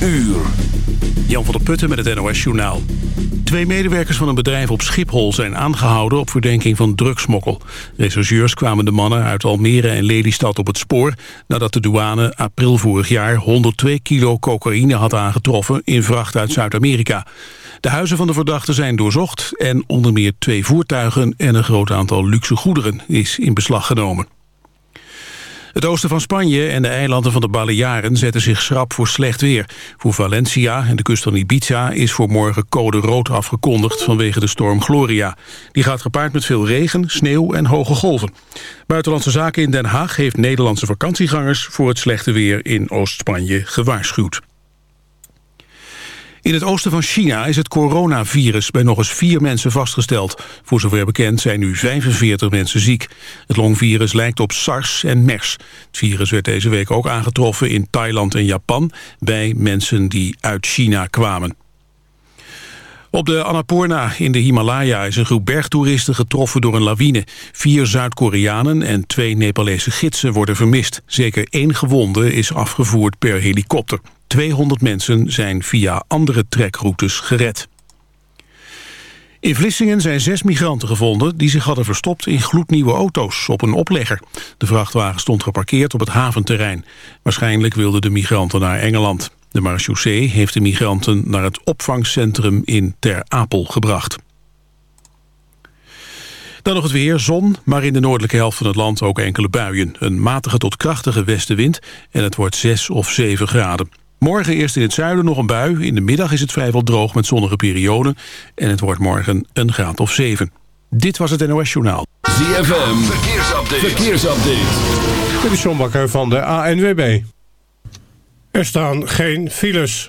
uur. Jan van der Putten met het NOS Journaal. Twee medewerkers van een bedrijf op Schiphol zijn aangehouden op verdenking van drugsmokkel. Rechercheurs kwamen de mannen uit Almere en Lelystad op het spoor... nadat de douane april vorig jaar 102 kilo cocaïne had aangetroffen in vracht uit Zuid-Amerika. De huizen van de verdachten zijn doorzocht en onder meer twee voertuigen en een groot aantal luxe goederen is in beslag genomen. Het oosten van Spanje en de eilanden van de Balearen zetten zich schrap voor slecht weer. Voor Valencia en de kust van Ibiza is voor morgen code rood afgekondigd vanwege de storm Gloria. Die gaat gepaard met veel regen, sneeuw en hoge golven. Buitenlandse Zaken in Den Haag heeft Nederlandse vakantiegangers voor het slechte weer in Oost-Spanje gewaarschuwd. In het oosten van China is het coronavirus bij nog eens vier mensen vastgesteld. Voor zover bekend zijn nu 45 mensen ziek. Het longvirus lijkt op SARS en MERS. Het virus werd deze week ook aangetroffen in Thailand en Japan... bij mensen die uit China kwamen. Op de Annapurna in de Himalaya is een groep bergtoeristen getroffen door een lawine. Vier Zuid-Koreanen en twee Nepalese gidsen worden vermist. Zeker één gewonde is afgevoerd per helikopter. 200 mensen zijn via andere trekroutes gered. In Vlissingen zijn zes migranten gevonden die zich hadden verstopt in gloednieuwe auto's op een oplegger. De vrachtwagen stond geparkeerd op het haventerrein. Waarschijnlijk wilden de migranten naar Engeland. De marechaussee heeft de migranten naar het opvangcentrum in Ter Apel gebracht. Dan nog het weer, zon, maar in de noordelijke helft van het land ook enkele buien. Een matige tot krachtige westenwind en het wordt 6 of 7 graden. Morgen eerst in het zuiden nog een bui. In de middag is het vrijwel droog met zonnige perioden. En het wordt morgen een graad of 7. Dit was het NOS Journaal. ZFM, verkeersupdate. verkeersupdate. Dit is John Bakker van de ANWB. Er staan geen files.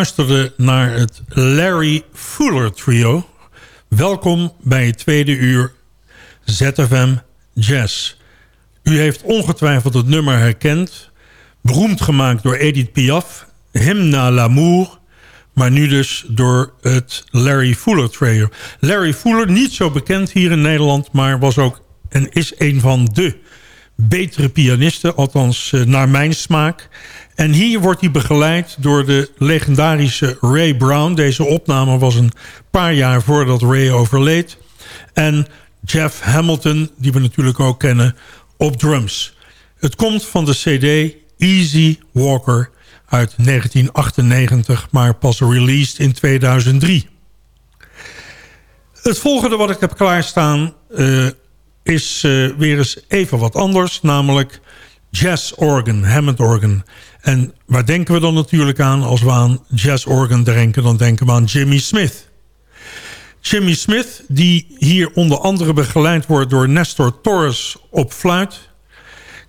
We luisterden naar het Larry Fuller Trio. Welkom bij het tweede uur ZFM Jazz. U heeft ongetwijfeld het nummer herkend. Beroemd gemaakt door Edith Piaf. Hymne à l'amour. Maar nu dus door het Larry Fuller Trio. Larry Fuller, niet zo bekend hier in Nederland... maar was ook en is een van de betere pianisten. Althans, eh, naar mijn smaak. En hier wordt hij begeleid door de legendarische Ray Brown. Deze opname was een paar jaar voordat Ray overleed. En Jeff Hamilton, die we natuurlijk ook kennen, op drums. Het komt van de cd Easy Walker uit 1998, maar pas released in 2003. Het volgende wat ik heb klaarstaan uh, is uh, weer eens even wat anders, namelijk jazz organ, Hammond organ. En waar denken we dan natuurlijk aan als we aan jazz organ denken? Dan denken we aan Jimmy Smith. Jimmy Smith, die hier onder andere begeleid wordt door Nestor Torres op fluit...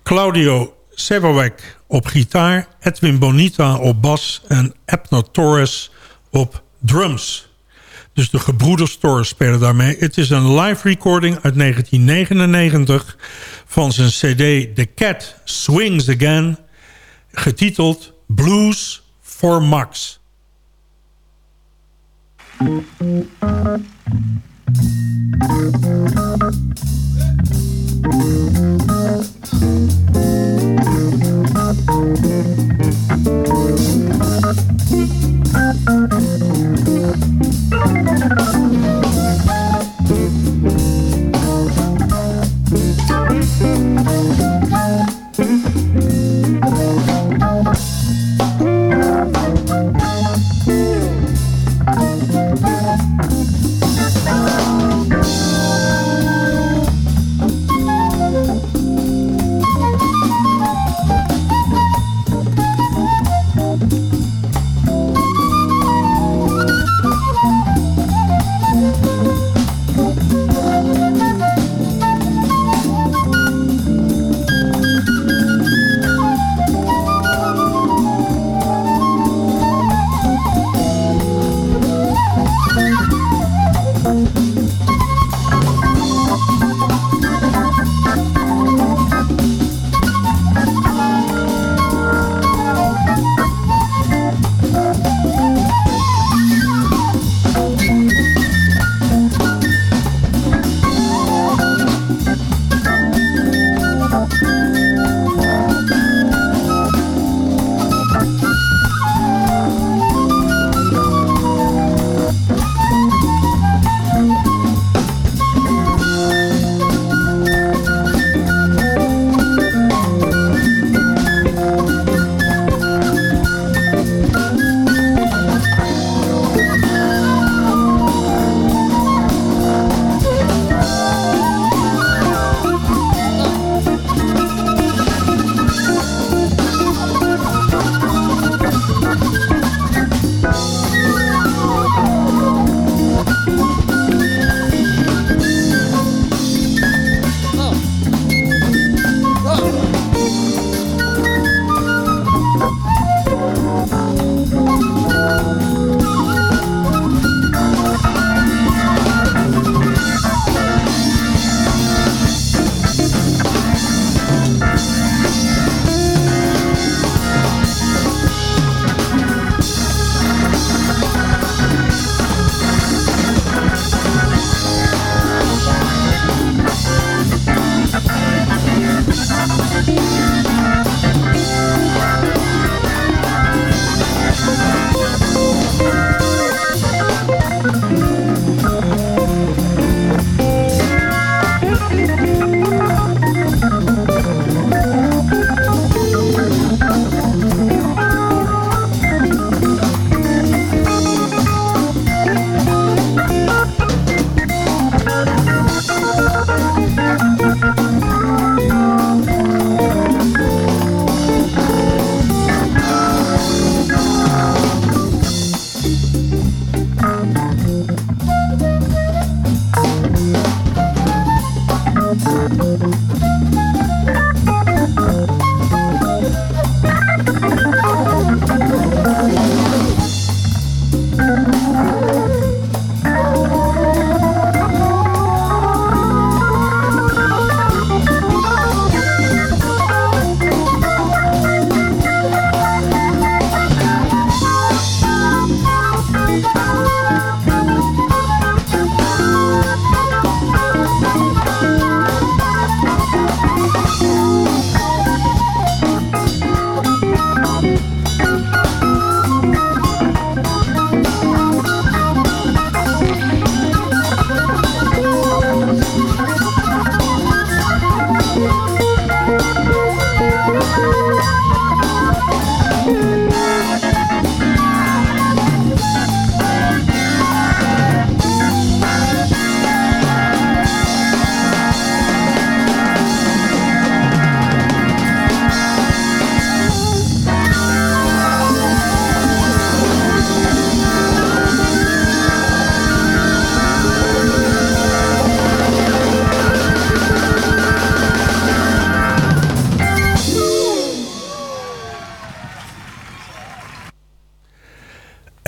Claudio Sebawek op gitaar, Edwin Bonita op bas en Ebner Torres op drums. Dus de Gebroeders spelen daarmee. Het is een live recording uit 1999 van zijn cd The Cat Swings Again... getiteld Blues for Max.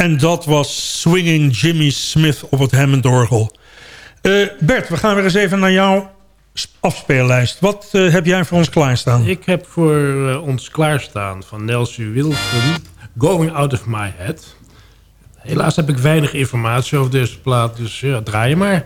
En dat was Swinging Jimmy Smith op het Hammondorgel. Eh Bert, we gaan weer eens even naar jouw sp- afspeellijst. Wat eh, heb jij voor ons klaarstaan? Ik heb voor eh, ons klaarstaan van Nelson Wilson... Going Out of My Head. Helaas heb ik weinig informatie over deze plaat, dus ja, draai je maar.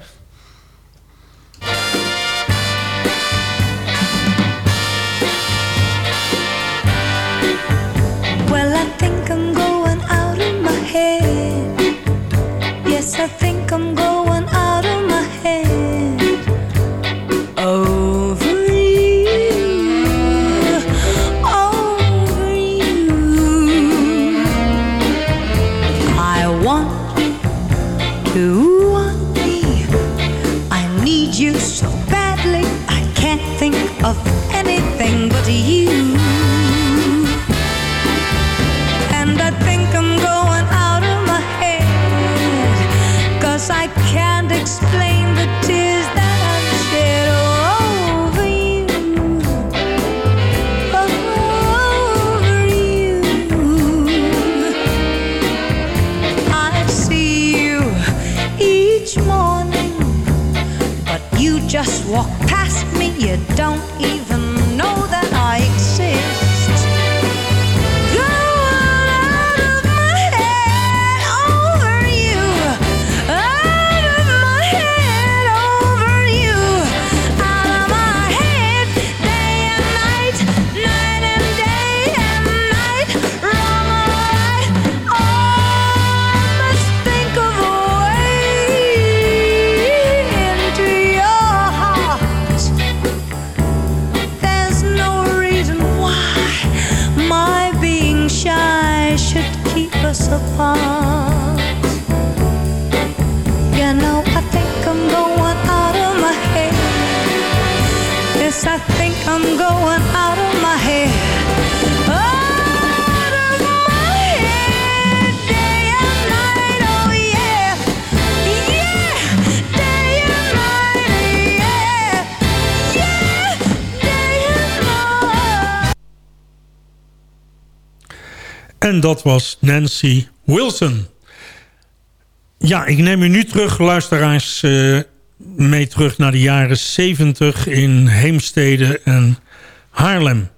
You don't even En dat was Nancy Wilson. Ja, ik neem u nu terug, luisteraars, eh, mee terug naar de jaren 70 in Heemstede en Haarlem.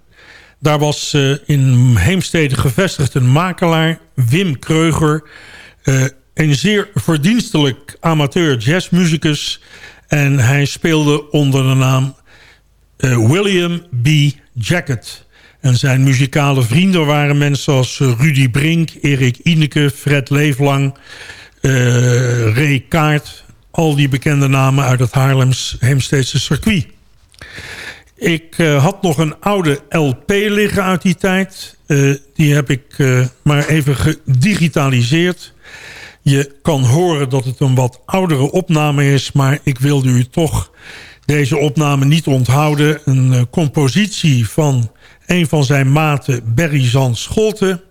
Daar was eh, in Heemstede gevestigd een makelaar, Wim Kreuger. eh, een zeer verdienstelijk amateur jazzmuzikus. En hij speelde onder de naam William B. Jacket. En zijn muzikale vrienden waren mensen als eh, Rudy Brink, Erik Ineke, Fred Leeflang, eh Ray Kaart. Al die bekende namen uit het Haarlems Heemsteedse circuit. Ik eh, had nog een oude LP liggen uit die tijd. Die heb ik maar even gedigitaliseerd. Je kan horen dat het een wat oudere opname is... maar ik wilde u toch deze opname niet onthouden. Een compositie van een van zijn maten, Berry Zand Scholte.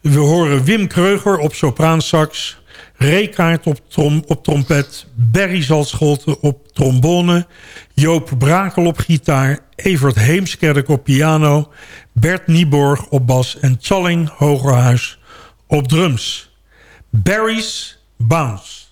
We horen Wim Kreuger op sopraansax... Rekaart op, op trompet, Berry Zalscholte op trombone... Joop Brakel op gitaar, Evert Heemskerk op piano... Bert Nieborg op bas en Challing Hogerhuis op drums. Barry's Bounce.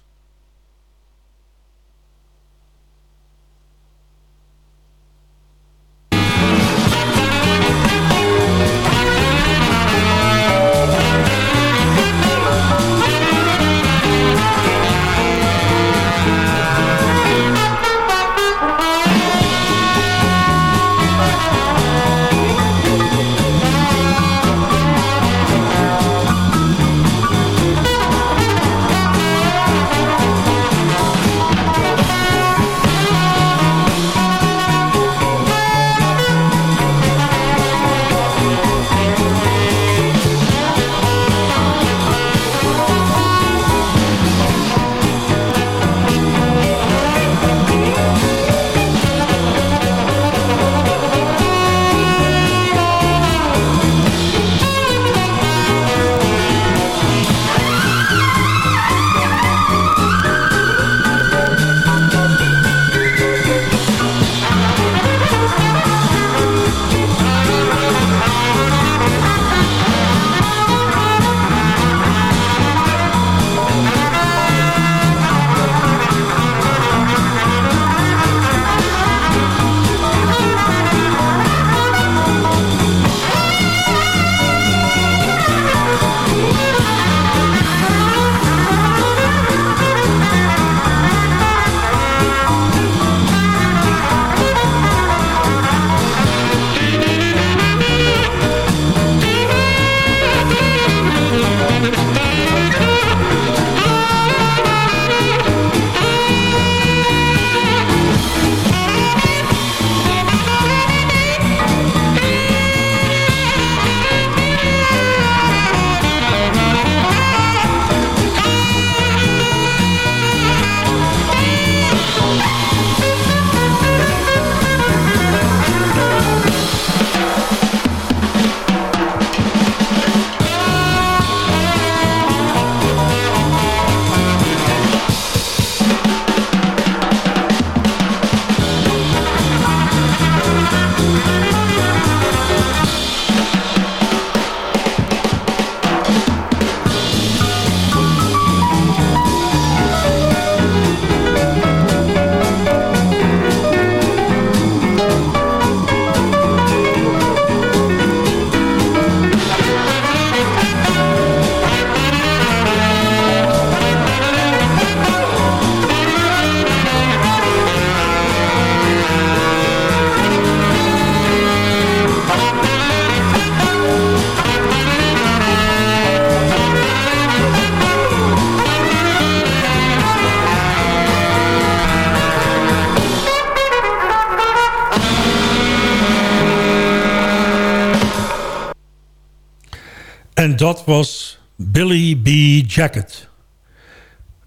Dat was Billy B. Jacket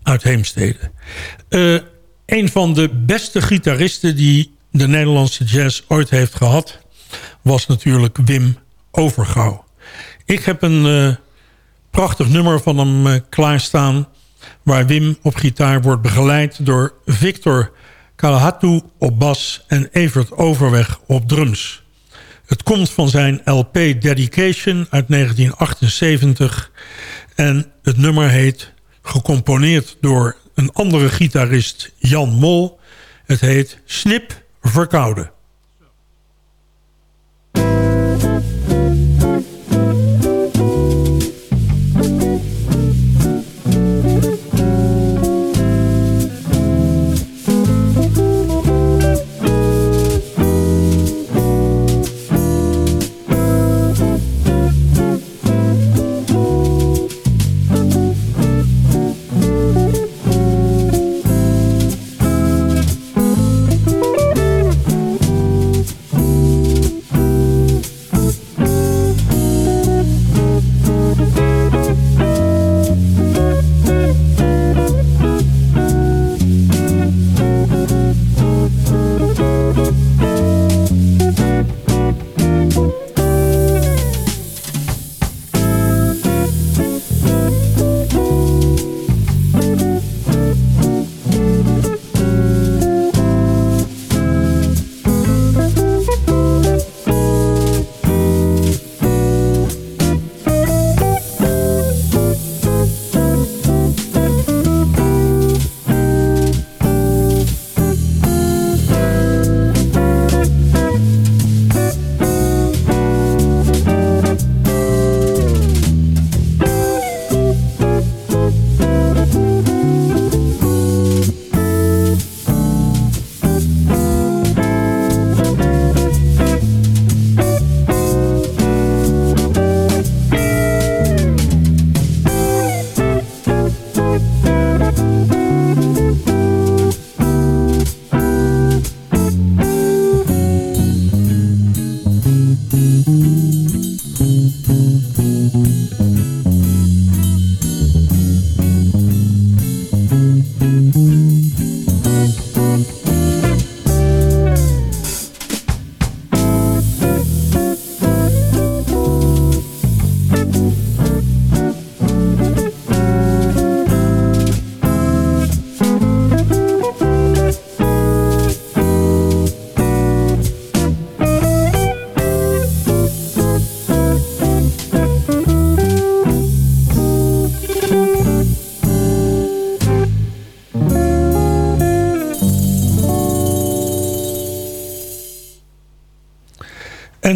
uit Heemstede. Eh, een van de beste gitaristen die de Nederlandse jazz ooit heeft gehad... was natuurlijk Wim Overgouw. Ik heb een eh, prachtig nummer van hem eh, klaarstaan... waar Wim op gitaar wordt begeleid door Victor Kalahatu op bas... en Evert Overweg op drums. Het komt van zijn LP Dedication uit 1978... en het nummer heet, gecomponeerd door een andere gitarist Jan Mol... het heet Snip Verkouden.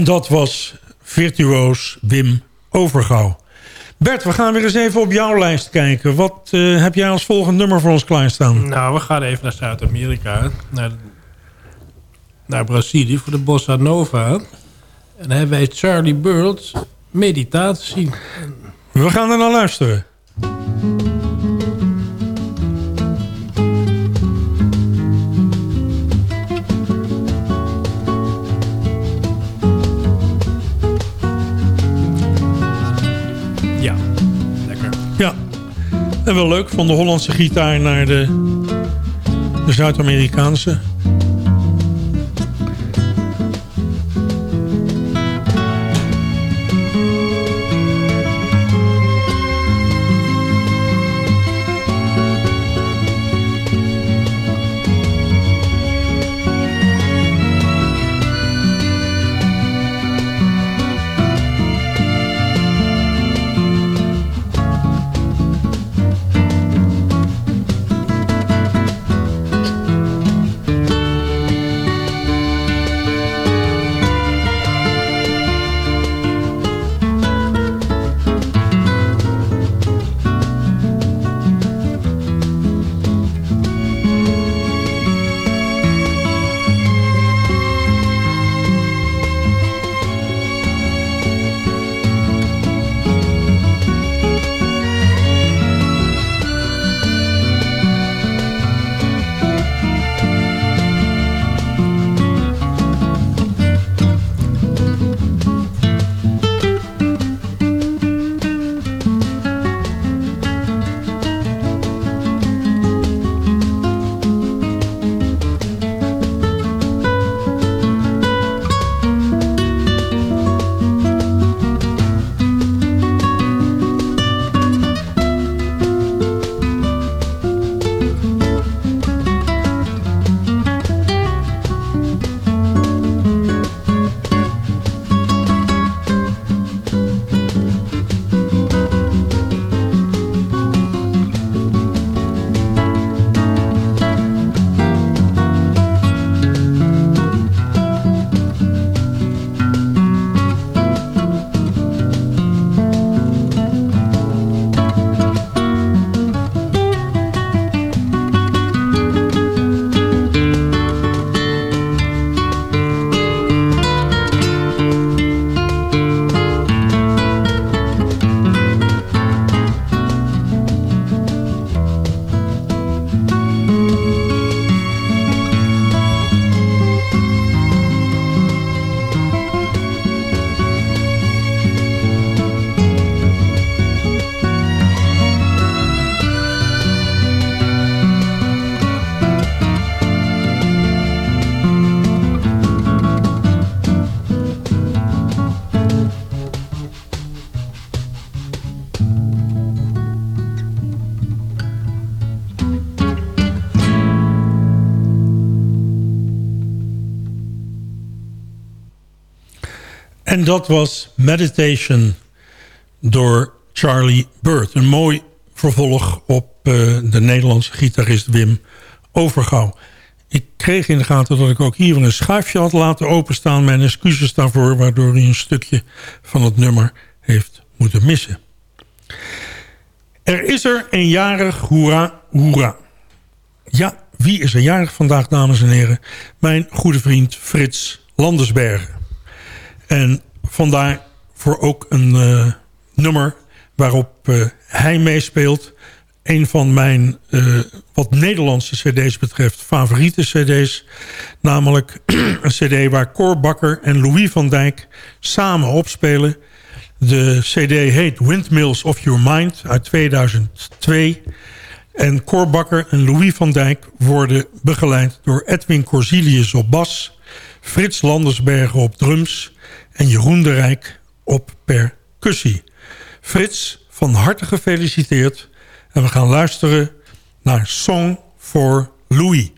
En dat was virtuoos Wim Overgouw. Bert, we gaan weer eens even op jouw lijst kijken. Wat eh, heb jij als volgend nummer voor ons klaarstaan? Nou, we gaan even naar Zuid-Amerika. Naar, naar Brazilië voor de Bossa Nova. En dan hebben wij Charlie Bird, Meditatie. We gaan er naar luisteren. Ja, en wel leuk van de Hollandse gitaar naar de, de Zuid-Amerikaanse. En dat was Meditation door Charlie Bird. Een mooi vervolg op eh, de Nederlandse gitarist Wim Overgouw. Ik kreeg in de gaten dat ik ook hier een schuifje had laten openstaan. Mijn excuses daarvoor, waardoor hij een stukje van het nummer heeft moeten missen. Er is er een jarig, hoera, hoera. Ja, wie is er jarig vandaag, dames en heren? Mijn goede vriend Frits Landersbergen. En vandaar voor ook een eh, nummer waarop eh, hij meespeelt. Een van mijn, eh, wat Nederlandse cd's betreft, favoriete cd's. Namelijk een cd waar Cor Bakker en Louis van Dijk samen opspelen. De cd heet Windmills of Your Mind uit 2002. En Cor Bakker en Louis van Dijk worden begeleid door Edwin Corsilius op bas... Frits Landersbergen op drums en Jeroen de Rijk op percussie. Frits, van harte gefeliciteerd. En we gaan luisteren naar Song for Louis.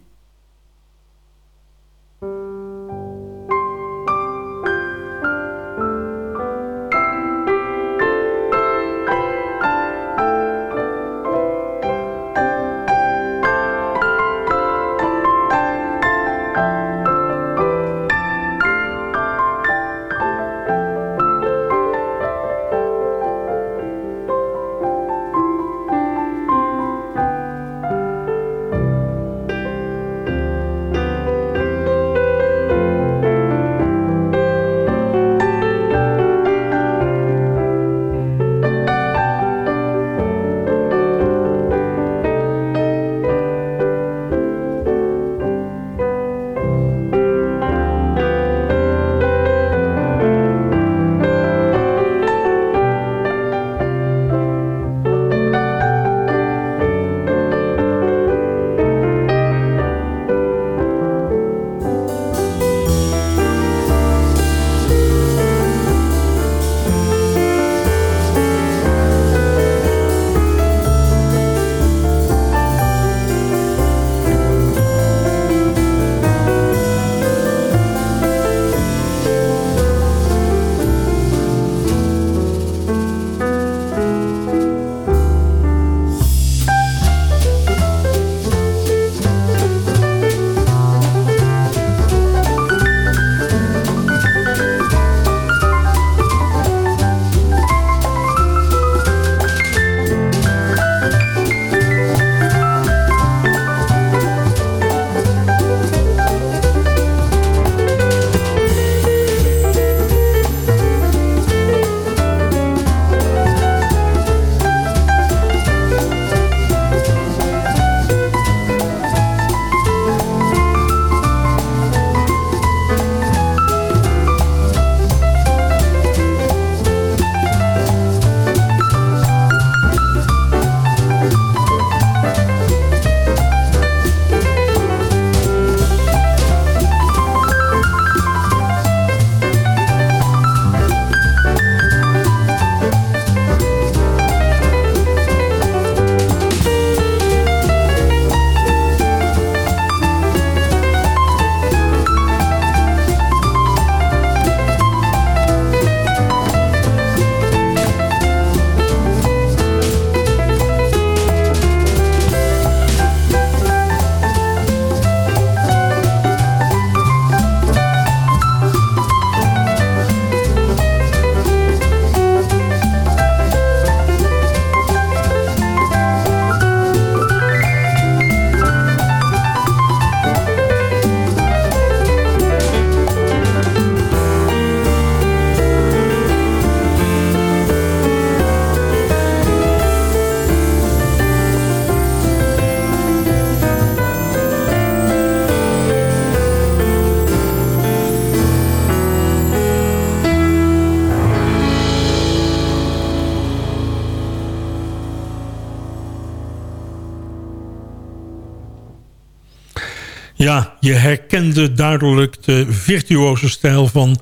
Ja, je herkende duidelijk de virtuoze stijl van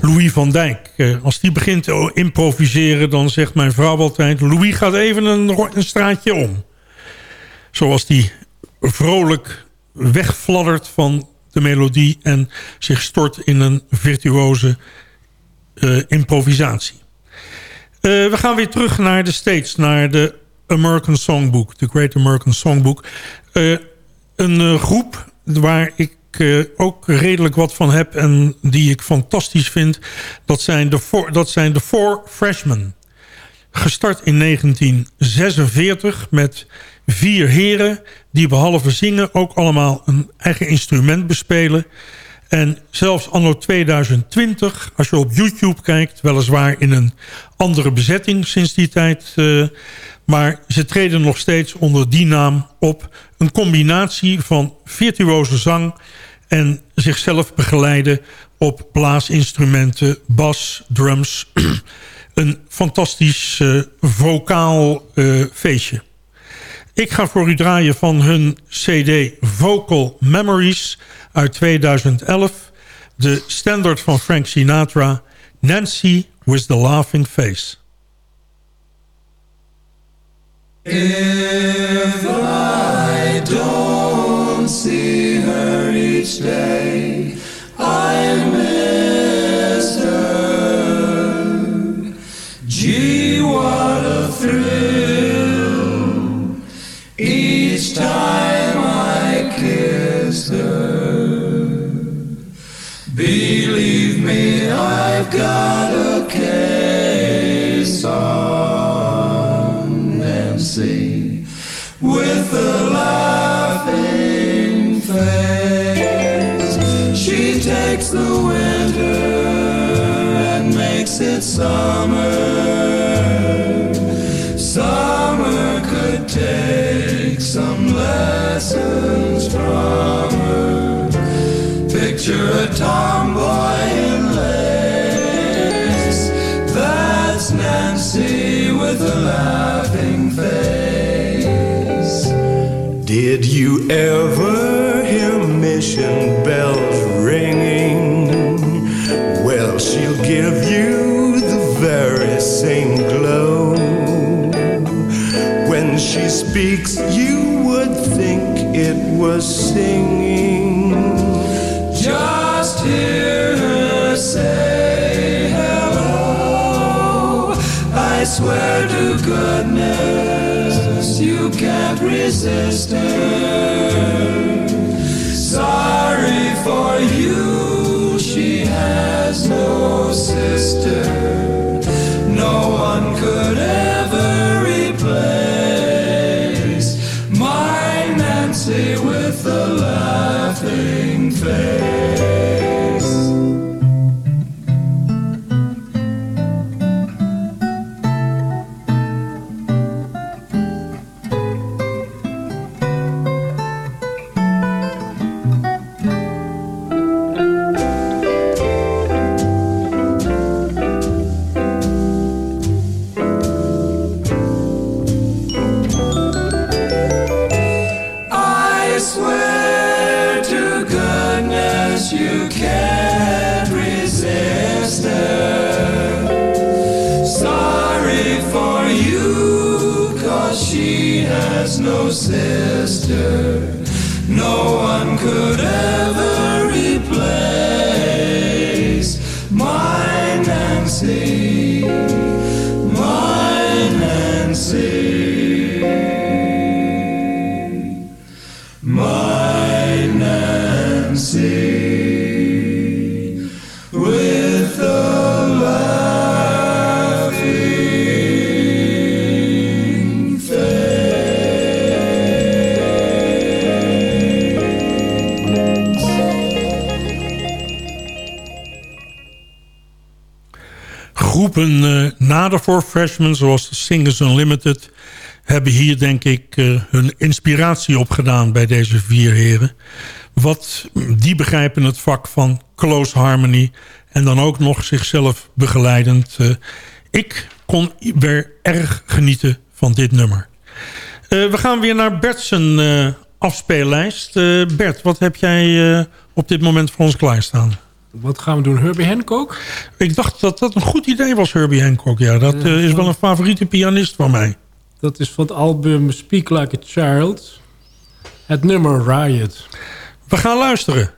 Louis van Dijk. Eh, als die begint te improviseren, dan zegt mijn vrouw altijd... Louis gaat even een, straatje om. Zoals die vrolijk wegfladdert van de melodie... en zich stort in een virtuoze eh, improvisatie. Eh, we gaan weer terug naar de States, naar de American Songbook, de Great American Songbook. Een groep waar ik eh, ook redelijk wat van heb en die ik fantastisch vind, dat zijn de Four, dat zijn de Four Freshmen. Gestart in 1946 met vier heren die behalve zingen ook allemaal een eigen instrument bespelen. En zelfs anno 2020, als je op YouTube kijkt... weliswaar in een andere bezetting sinds die tijd... eh, maar ze treden nog steeds onder die naam op. Een combinatie van virtuoze zang... en zichzelf begeleiden op blaasinstrumenten, bas, drums. een fantastisch eh, vocaal eh, feestje. Ik ga voor u draaien van hun cd Vocal Memories uit 2011. De standaard van Frank Sinatra, Nancy with the Laughing Face. If I don't see her each day, I miss her. Gee, what a thrill each time I kiss her. Believe me, I've got a case on with a laughing face. She takes the winter and makes it summer. Summer could take some lessons from her. Picture a tomboy ever hear mission bells ringing? Well, she'll give you the very same glow. When she speaks, you would think it was singing. Just hear her say hello. I swear to goodness you can't resist her. For you, she has no sister. Swear to goodness you can't resist her. Sorry for you, cause she has no sister. De Four Freshmen, zoals Singers Unlimited... hebben hier denk ik eh, hun inspiratie opgedaan bij deze vier heren. Wat, die begrijpen het vak van close harmony... en dan ook nog zichzelf begeleidend. Eh, ik kon weer erg genieten van dit nummer. Eh, we gaan weer naar Bert's eh, afspeellijst. Bert, wat heb jij op dit moment voor ons klaarstaan? Wat gaan we doen? Herbie Hancock? Ik dacht dat dat een goed idee was, Herbie Hancock. Ja, dat eh, is wel een favoriete pianist van mij. Dat is van het album Speak Like a Child. Het nummer Riot. We gaan luisteren.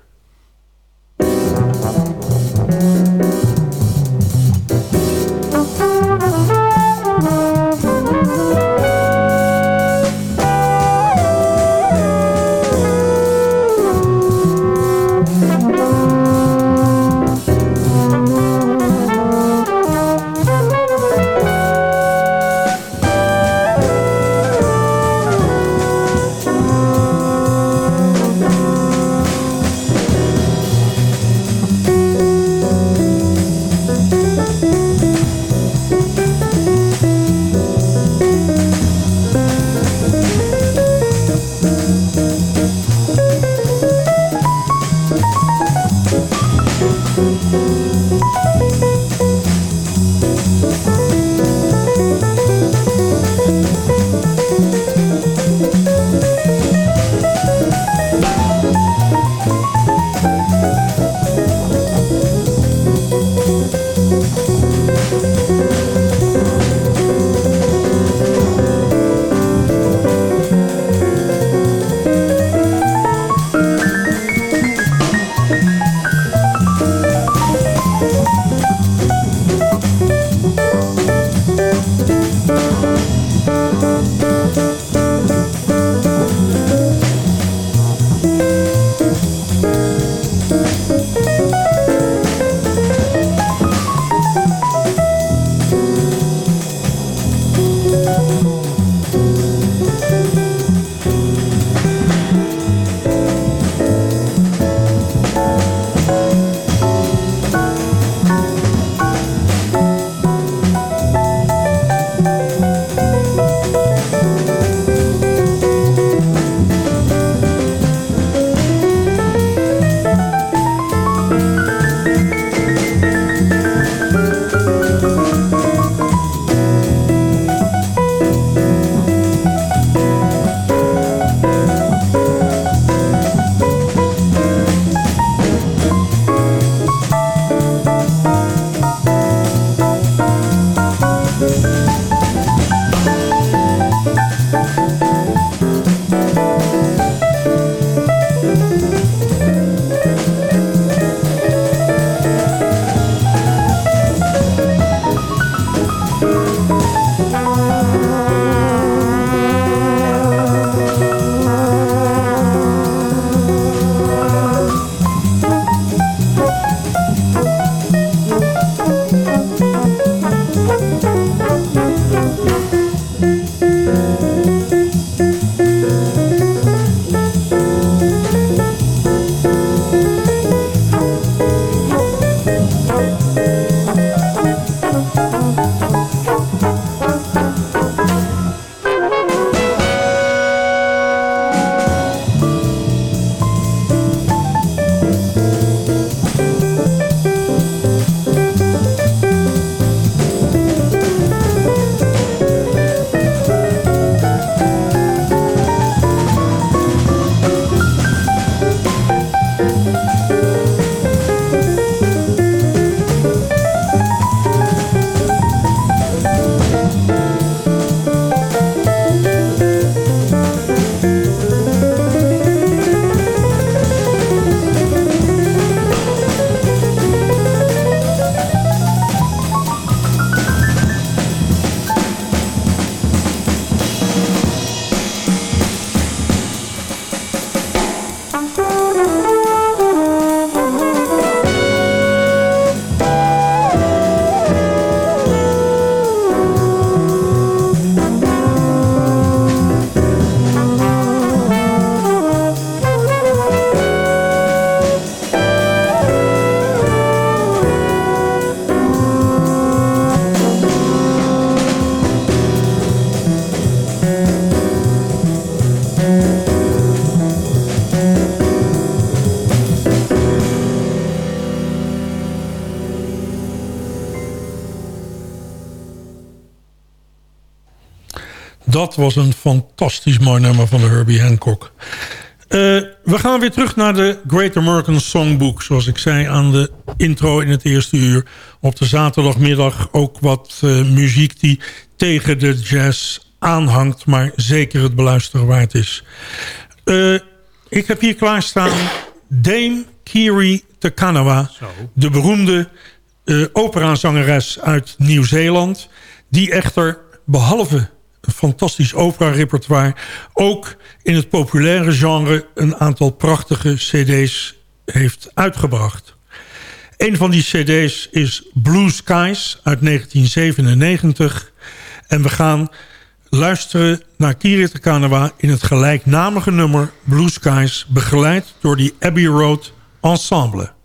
Was een fantastisch mooi nummer van de Herbie Hancock. Eh, we gaan weer terug naar de Great American Songbook. Zoals ik zei aan de intro in het eerste uur. Op de zaterdagmiddag ook wat eh, muziek die tegen de jazz aanhangt... maar zeker het beluisteren waard is. Eh, ik heb hier klaarstaan Dame Kiri Takanawa. De beroemde operazangeres uit Nieuw-Zeeland. Die echter behalve fantastisch opera-repertoire... ook in het populaire genre een aantal prachtige cd's heeft uitgebracht. Een van die cd's is Blue Skies uit 1997. En we gaan luisteren naar Kiri Takanawa in het gelijknamige nummer Blue Skies... begeleid door die Abbey Road Ensemble.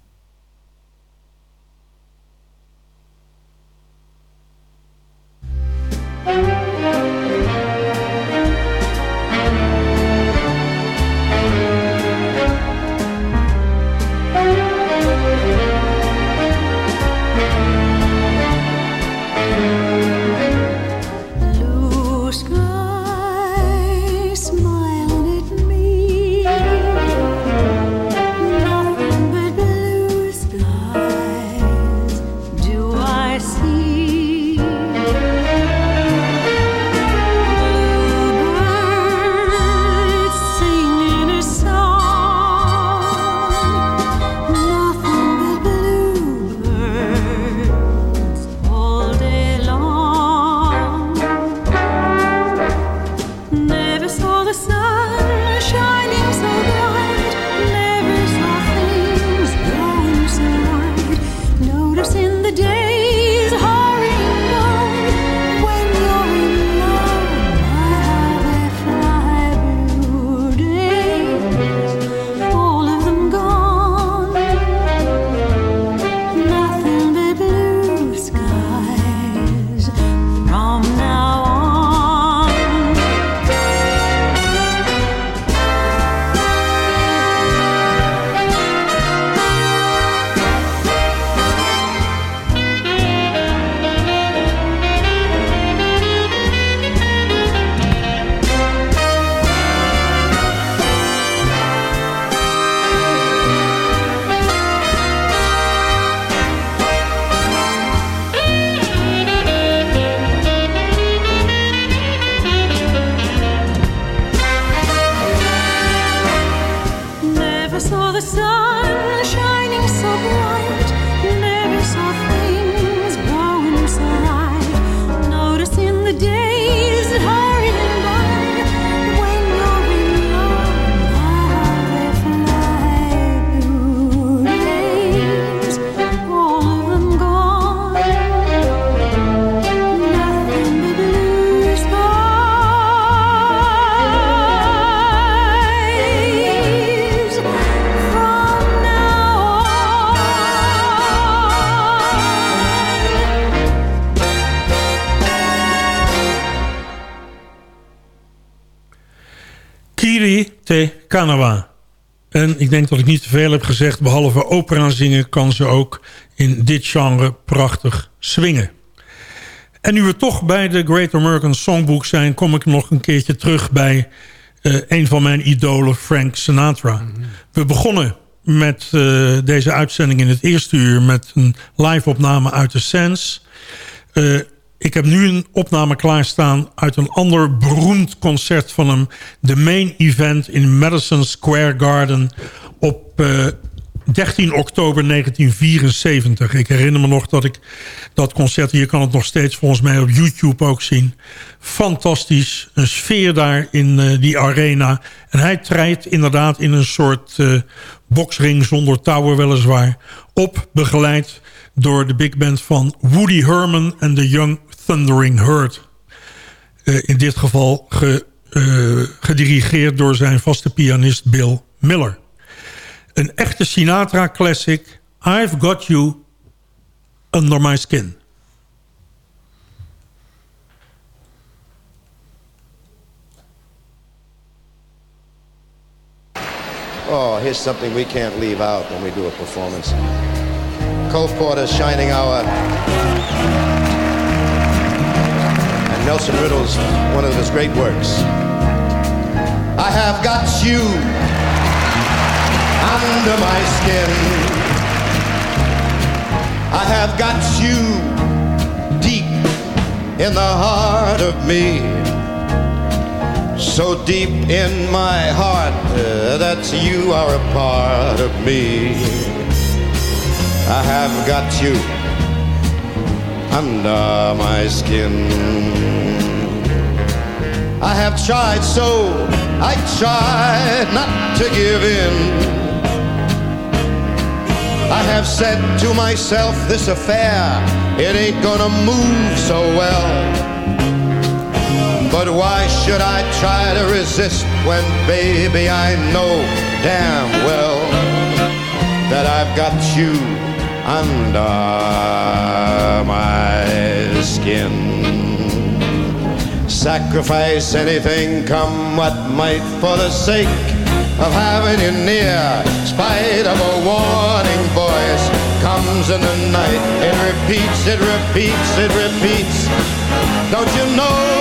Kanawa. En ik denk dat ik niet te veel heb gezegd. Behalve opera zingen kan ze ook in dit genre prachtig swingen. En nu we toch bij de Great American Songbook zijn... kom ik nog een keertje terug bij eh, een van mijn idolen, Frank Sinatra. We begonnen met eh, deze uitzending in het eerste uur... met een live-opname uit de Sands. Eh, ik heb nu een opname klaarstaan uit een ander beroemd concert van hem. De main event in Madison Square Garden op eh, 13 oktober 1974. Ik herinner me nog dat ik dat concert... hier kan het nog steeds volgens mij op YouTube ook zien. Fantastisch. Een sfeer daar in eh, die arena. En hij treedt inderdaad in een soort eh, boksring zonder touwen weliswaar... op, begeleid door de big band van Woody Herman en de Young Thundering Herd. Eh, in dit geval ge, eh, gedirigeerd door zijn vaste pianist Bill Miller. Een echte Sinatra classic, I've Got You Under My Skin. Oh, here's something we can't leave out when we do a performance. Cole Porter's Shining Hour. Nelson Riddle's one of his great works. I have got you under my skin. I have got you deep in the heart of me. So deep in my heart uh, that you are a part of me. I have got you under my skin. I have tried so, I tried not to give in. I have said to myself, this affair, it ain't gonna move so well. But why should I try to resist when, baby, I know damn well that I've got you under my skin? Sacrifice anything, come what might, for the sake of having you near. Spite of a warning voice comes in the night. It repeats, it repeats, it repeats. Don't you know,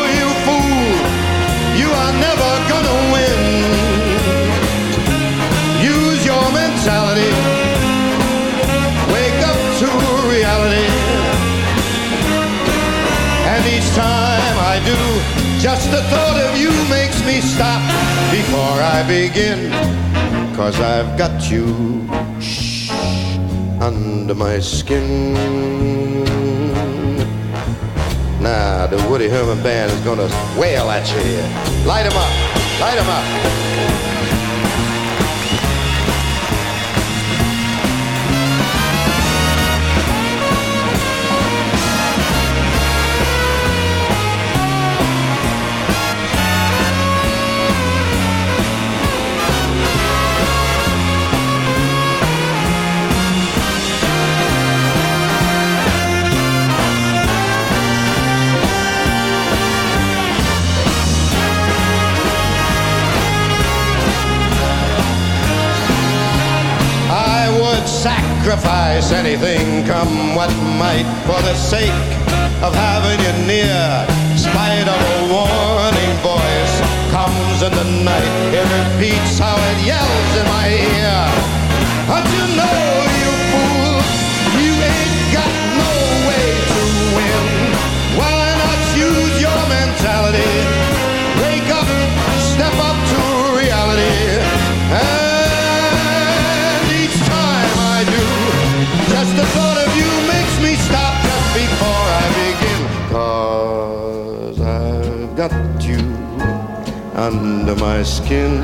time I do, just the thought of you makes me stop before I begin. Cause I've got you shh, under my skin. Now the Woody Herman Band is gonna wail at you here. Light 'em up, light 'em up. Anything, come what might, for the sake of having you near. Spite of a warning voice comes in the night, it repeats how it yells in my ear. Don't under my skin.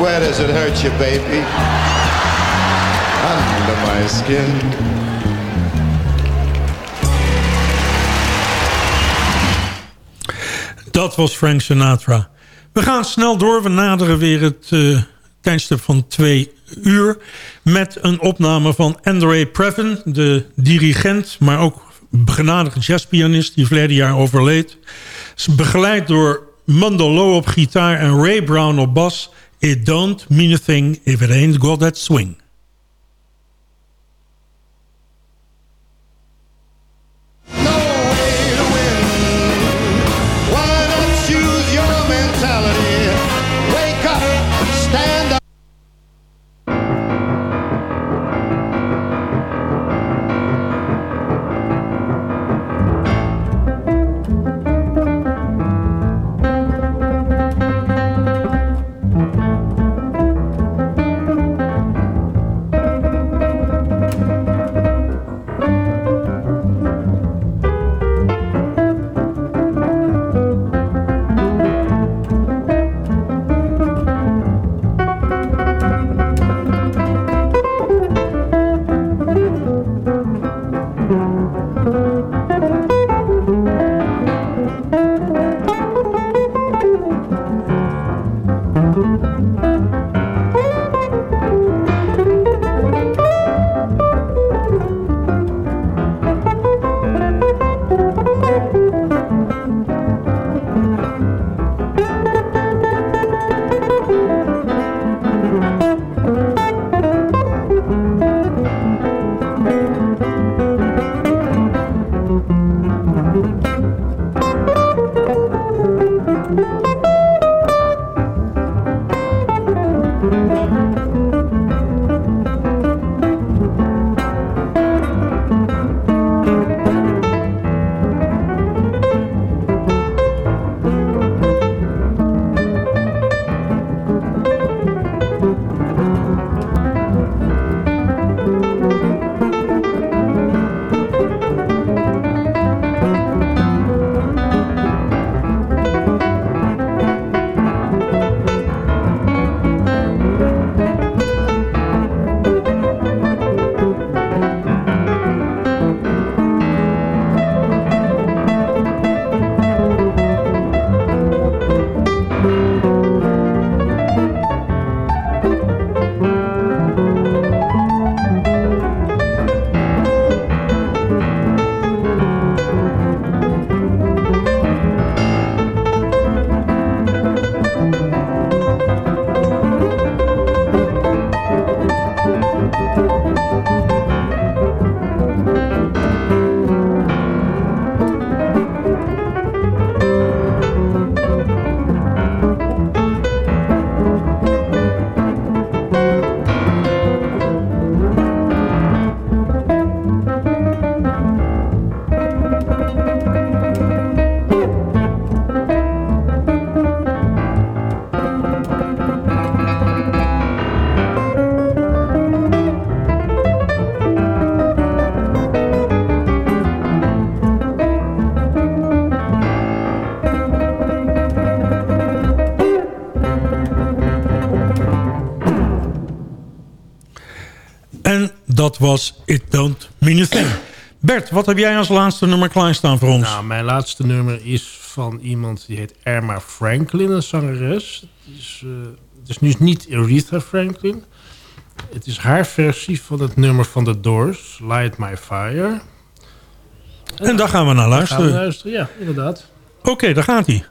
Where does it hurt you, baby? Under my skin. Dat was Frank Sinatra. We gaan snel door. We naderen weer het eh, tijdstip van twee uur... met een opname van Andre Previn, de dirigent... maar ook begenadigde jazzpianist die verleden jaar overleed. Begeleid door Mondo Low op gitaar en Ray Brown op bas. It don't mean a thing if it ain't got that swing. Dat was It Don't Mean a Thing. Bert, wat heb jij als laatste nummer klaarstaan voor ons? Nou, mijn laatste nummer is van iemand die heet Erma Franklin, een zangeres. Het is, eh, het is nu niet Aretha Franklin. Het is haar versie van het nummer van The Doors, Light My Fire. En daar gaan we naar Gaan we luisteren. luisteren, ja, inderdaad. Oké, daar gaat hij.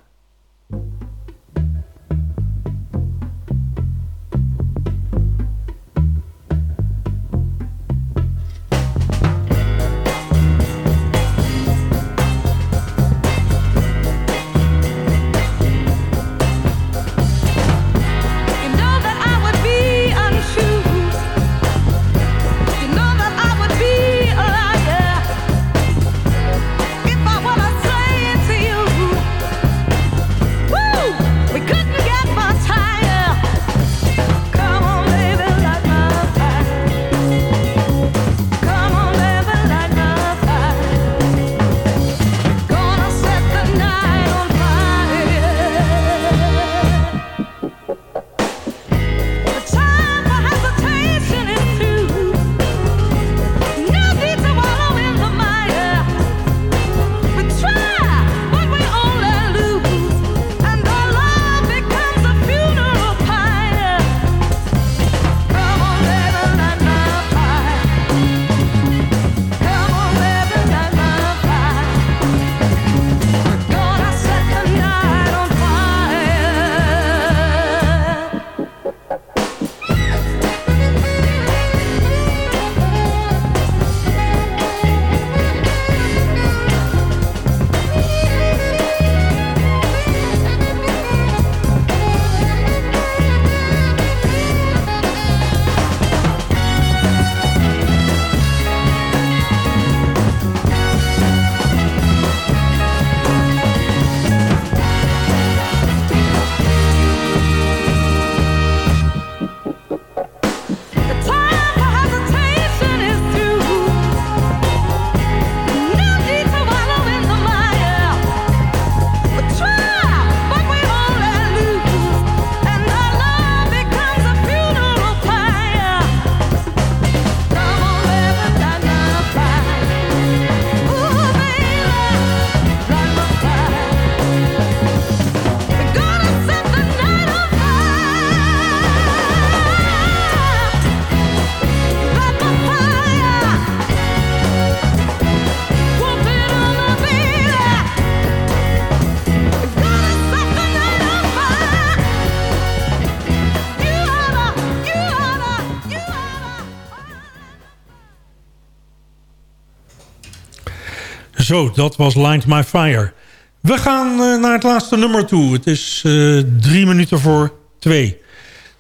Zo, dat was Light My Fire. We gaan eh, naar het laatste nummer toe. Het is eh, drie minuten voor twee.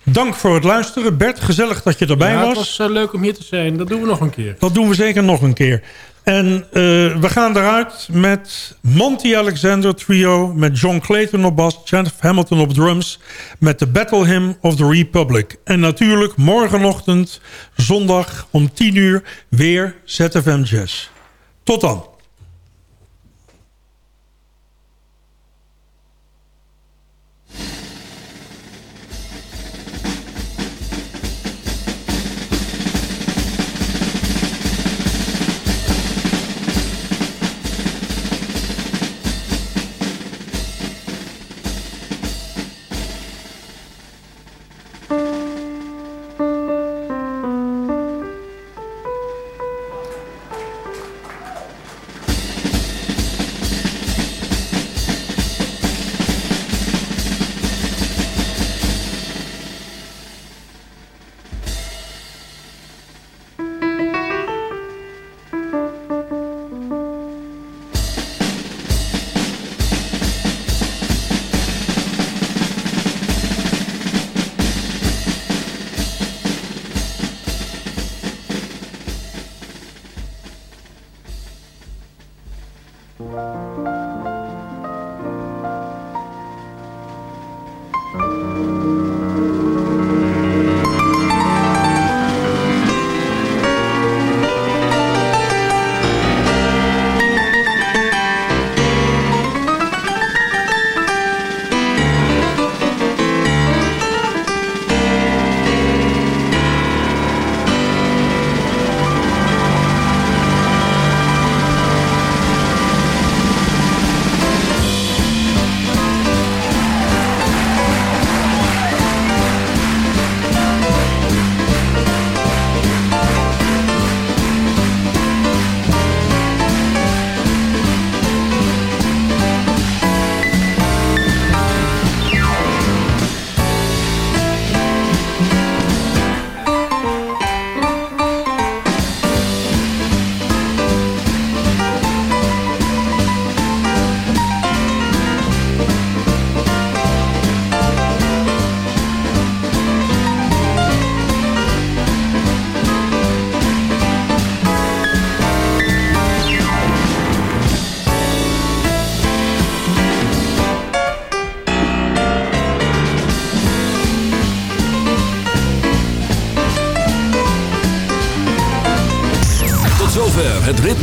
Dank voor het luisteren. Bert, gezellig dat je erbij ja, was. Het was eh, leuk om hier te zijn. Dat doen we nog een keer. Dat doen we zeker nog een keer. En we gaan eruit met Monty Alexander Trio... met John Clayton op bas, Jeff Hamilton op drums... met de Battle Hymn of the Republic. En natuurlijk morgenochtend, zondag om 10 uur... weer ZFM Jazz. Tot dan.